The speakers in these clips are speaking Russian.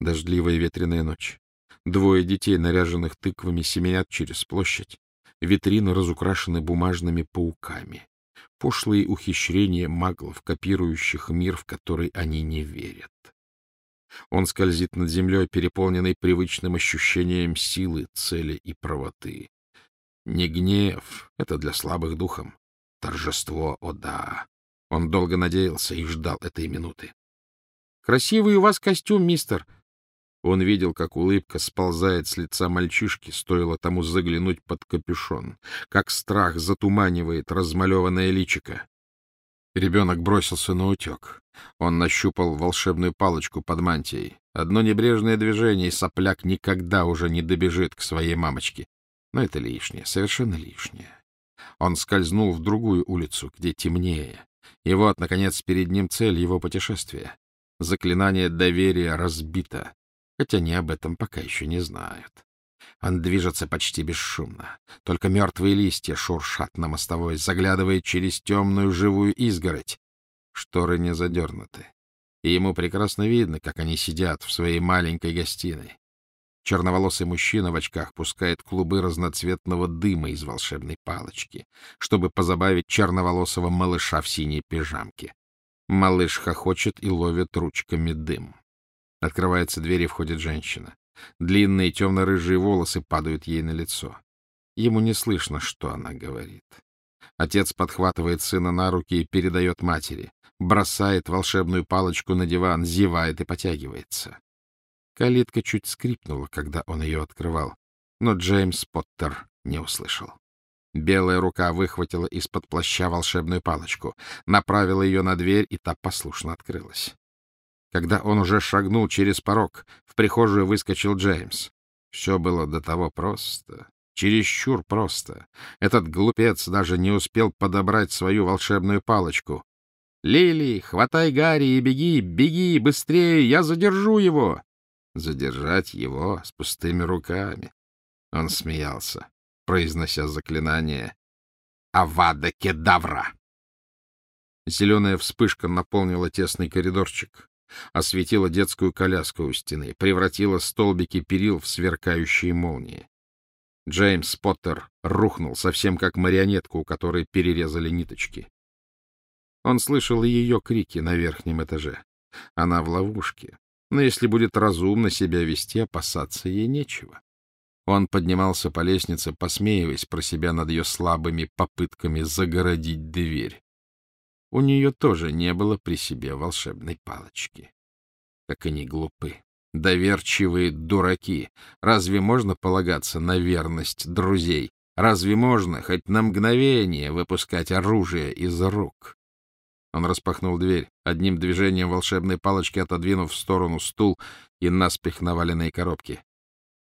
Дождливая ветреная ночь. Двое детей, наряженных тыквами, семенят через площадь. Витрины разукрашены бумажными пауками. Пошлые ухищрения маглов, копирующих мир, в который они не верят. Он скользит над землей, переполненный привычным ощущением силы, цели и правоты. Не гнев — это для слабых духом. Торжество, о да. Он долго надеялся и ждал этой минуты. — Красивый у вас костюм, мистер. Он видел, как улыбка сползает с лица мальчишки, стоило тому заглянуть под капюшон, как страх затуманивает размалеванное личико. Ребенок бросился на утек. Он нащупал волшебную палочку под мантией. Одно небрежное движение, и сопляк никогда уже не добежит к своей мамочке. Но это лишнее, совершенно лишнее. Он скользнул в другую улицу, где темнее. И вот, наконец, перед ним цель его путешествия. Заклинание доверия разбито, хотя они об этом пока еще не знают. Он движется почти бесшумно. Только мертвые листья шуршат на мостовой, заглядывая через темную живую изгородь. Шторы не задернуты. И ему прекрасно видно, как они сидят в своей маленькой гостиной. Черноволосый мужчина в очках пускает клубы разноцветного дыма из волшебной палочки, чтобы позабавить черноволосого малыша в синей пижамке. Малыш хохочет и ловит ручками дым. Открывается дверь и входит женщина. Длинные темно-рыжие волосы падают ей на лицо. Ему не слышно, что она говорит. Отец подхватывает сына на руки и передает матери, бросает волшебную палочку на диван, зевает и потягивается. Калитка чуть скрипнула, когда он ее открывал, но Джеймс Поттер не услышал. Белая рука выхватила из-под плаща волшебную палочку, направила ее на дверь, и та послушно открылась. Когда он уже шагнул через порог, в прихожую выскочил Джеймс. Все было до того просто, чересчур просто. Этот глупец даже не успел подобрать свою волшебную палочку. «Лили, хватай Гарри и беги, беги, быстрее, я задержу его!» задержать его с пустыми руками. Он смеялся, произнося заклинание «Авада кедавра». Зеленая вспышка наполнила тесный коридорчик, осветила детскую коляску у стены, превратила столбики перил в сверкающие молнии. Джеймс Поттер рухнул, совсем как марионетка, у которой перерезали ниточки. Он слышал ее крики на верхнем этаже. Она в ловушке, но если будет разумно себя вести, опасаться ей нечего. Он поднимался по лестнице, посмеиваясь про себя над ее слабыми попытками загородить дверь. У нее тоже не было при себе волшебной палочки. Как они глупы, доверчивые дураки. Разве можно полагаться на верность друзей? Разве можно хоть на мгновение выпускать оружие из рук? Он распахнул дверь, одним движением волшебной палочки отодвинув в сторону стул и наспех наваленные коробки.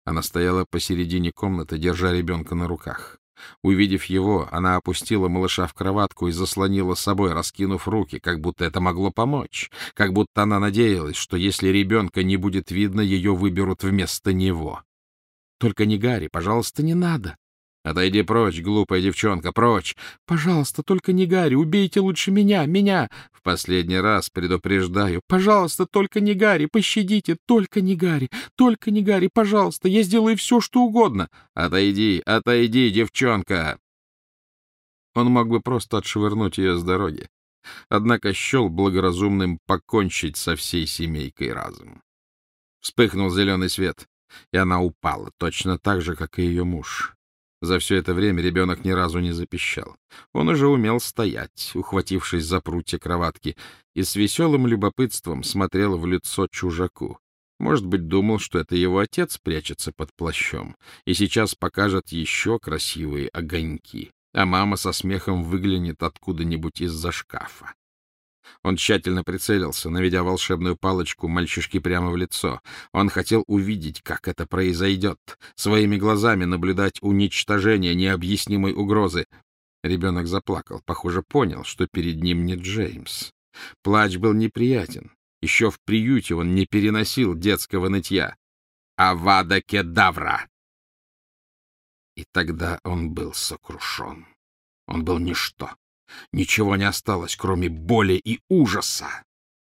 Она стояла посередине комнаты, держа ребенка на руках. Увидев его, она опустила малыша в кроватку и заслонила собой, раскинув руки, как будто это могло помочь, как будто она надеялась, что если ребенка не будет видно, ее выберут вместо него. — Только не Гарри, пожалуйста, не надо. Отойди прочь, глупая девчонка, прочь. Пожалуйста, только не Гарри, убейте лучше меня, меня. В последний раз предупреждаю. Пожалуйста, только не Гарри, пощадите, только не Гарри, только не Гарри, пожалуйста, я сделаю все, что угодно. Отойди, отойди, девчонка. Он мог бы просто отшвырнуть ее с дороги. Однако счел благоразумным покончить со всей семейкой разом. Вспыхнул зеленый свет, и она упала, точно так же, как и ее муж. За все это время ребенок ни разу не запищал. Он уже умел стоять, ухватившись за прутья кроватки, и с веселым любопытством смотрел в лицо чужаку. Может быть, думал, что это его отец прячется под плащом, и сейчас покажет еще красивые огоньки, а мама со смехом выглянет откуда-нибудь из-за шкафа. Он тщательно прицелился, наведя волшебную палочку мальчишке прямо в лицо. Он хотел увидеть, как это произойдет, своими глазами наблюдать уничтожение необъяснимой угрозы. Ребенок заплакал, похоже, понял, что перед ним не Джеймс. Плач был неприятен. Еще в приюте он не переносил детского нытья. «Авада кедавра!» И тогда он был сокрушен. Он был ничто. Ничего не осталось, кроме боли и ужаса.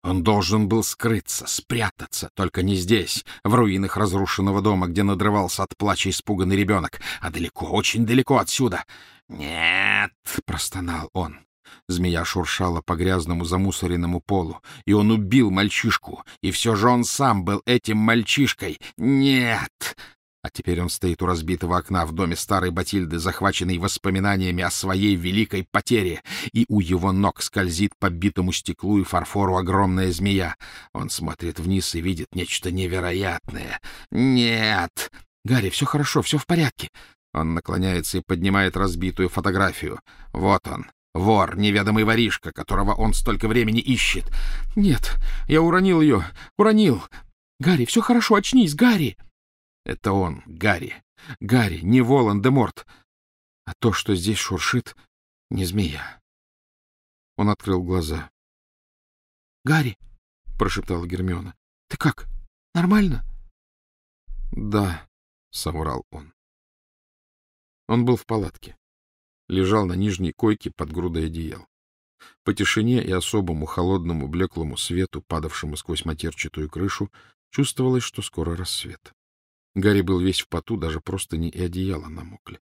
Он должен был скрыться, спрятаться, только не здесь, в руинах разрушенного дома, где надрывался от плача испуганный ребенок, а далеко, очень далеко отсюда. «Нет!» — простонал он. Змея шуршала по грязному замусоренному полу, и он убил мальчишку, и все же он сам был этим мальчишкой. «Нет!» А теперь он стоит у разбитого окна в доме старой Батильды, захваченный воспоминаниями о своей великой потере, и у его ног скользит по битому стеклу и фарфору огромная змея. Он смотрит вниз и видит нечто невероятное. «Нет!» «Гарри, все хорошо, все в порядке!» Он наклоняется и поднимает разбитую фотографию. Вот он, вор, неведомый воришка, которого он столько времени ищет. «Нет, я уронил ее, уронил!» «Гарри, все хорошо, очнись, Гарри!» Это он, Гарри. Гарри, не Волан-де-Морт. А то, что здесь шуршит, не змея. Он открыл глаза. — Гарри, — прошептала Гермиона, — ты как? Нормально? — Да, — соврал он. Он был в палатке. Лежал на нижней койке под грудой одеял. По тишине и особому холодному блеклому свету, падавшему сквозь матерчатую крышу, чувствовалось, что скоро рассвет. Гарри был весь в поту, даже просто не и одеяло намокли.